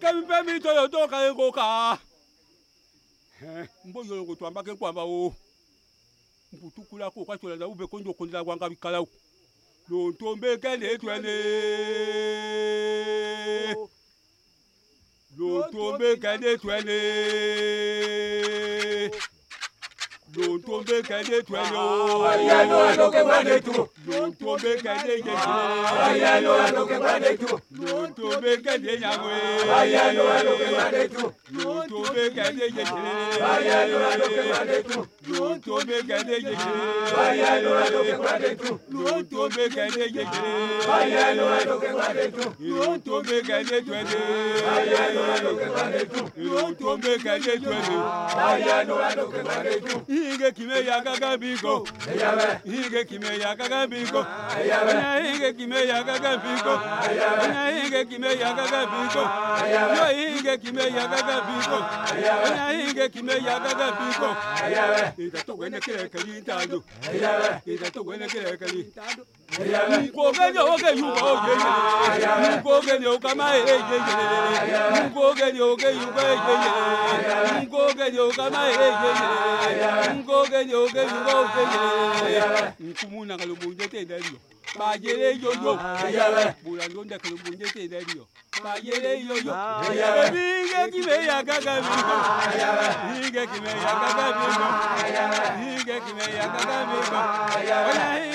kẹ́mi fẹ́ mi tọ̀yọ̀ tó ka eko ka n b'o yọrọ ko to an b'a wo n k'u tu kula k'u ka tɔlɔ la u bɛ ko n jɔ ko n da ko an ka kalaw lóńtó ń bẹ kẹ́lẹ́ tó ẹni. lóńtó ń bẹ kẹ́lẹ́ tó ẹni. lóńtó ń bẹ kẹ́lẹ́ tó ẹni. ayé ló ẹ lókè lè tó. Don't to make a day. I know I look at it too. Don't to make a day. I know I look at it too. Don't to make a day. I know I look at it too. Don't to make a day. I know I look at it too. Don't to make a day. I know I look at it too. Don't to make a day. I know I look at it too. Don't to make a day. I know I look que it gaga gaga fiko unyainge kime kime kime kime ida ida mukogenyo oge yuba oge yelele mukogenyo kama eye yelele mukogenyo oge yuba eye yelele mukogenyo kama eye yelele mukogenyo oge yuba oge yelele nkumuna kalo munje te ndaliyo bajere yoyo bulando ndakalo munje te ndaliyo bajere yoyo ebinge kime yagaga bigo binge kime yagaga bigo binge kime yagaga bigo.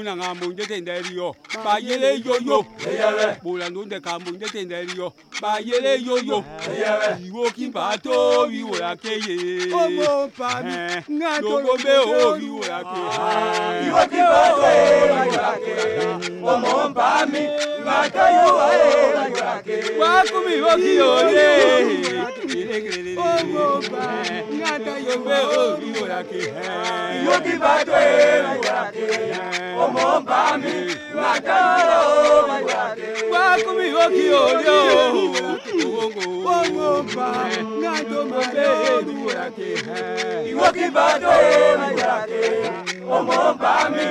muna nga mo nje tenda eriyo ba yele yoyo eyewe bo la nde ka mo nje tenda eriyo ba yele yoyo eyewe iwo ki ba to wi wo la keye o ah, eh, mo pa mi nga to lo be o wi la ke iwo ki ba to e la ke o mo pa mi nga to yu la ke wa ku mi ki o le o mo pa eh, nga to yu be o wi la ke iwo ki ba to eh, e la kẹ́ ọ́ wá kún mi ó kí orí ọ́ wọ́n wọ́n bá nájọ máa dé èmi wúra kẹ́ ìwọ́kí bá dé èmi wúra kẹ́ ọmọ bá mi.